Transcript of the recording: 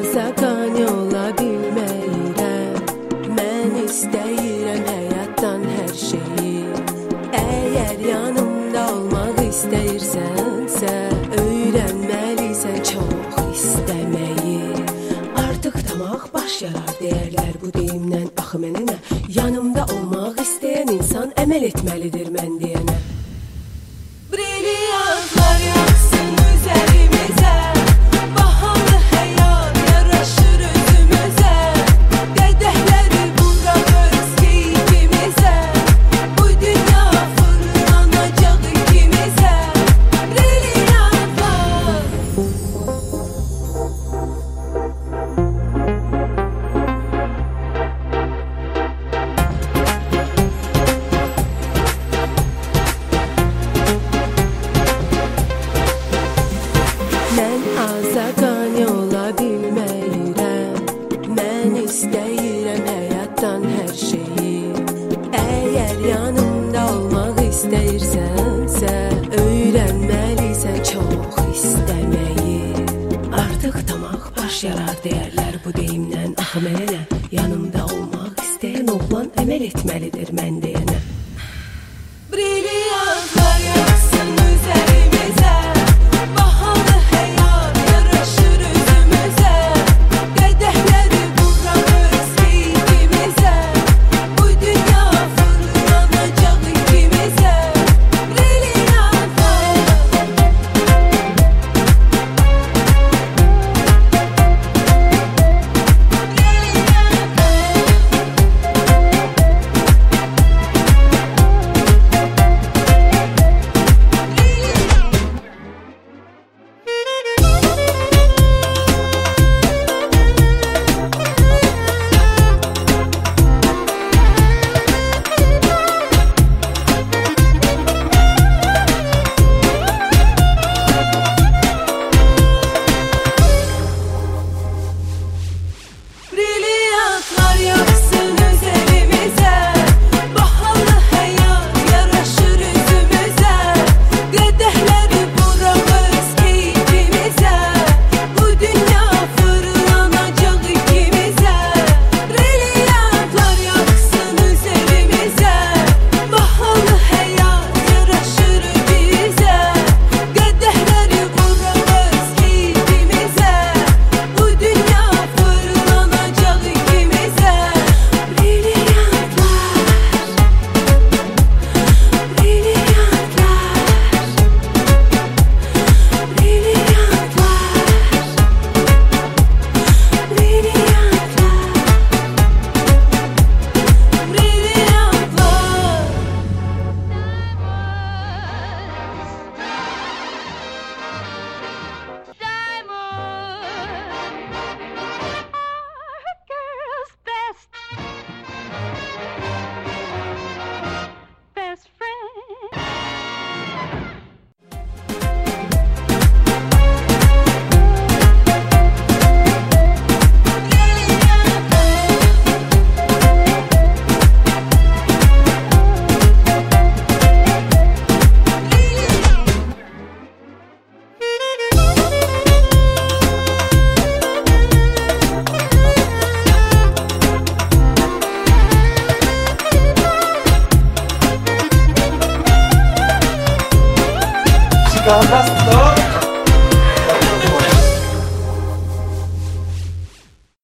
sakan yola bilmeyirəm mən istəyirəm həyatdan hər şeyi əgər yanımda olmaq istəyirsənsə öyrənməlisən çox istəməyi artıq tamah baş yarar deyərlər bu deyimdən axı mənə nə yanımda olmaq istəyən insan əməl etməlidir məndə isteyirəm həyatdan hər şeyi Əgər yanımda olmaq istəyirsənsə öyrənməlisən çox istəməyi Artıq tamaq baş yarar deyərlər bu deyimdən axı ah mənə yanımda olmaq istəyən oğlan əməl etməlidir mən deyənə Brilliant Maria. Gabastor.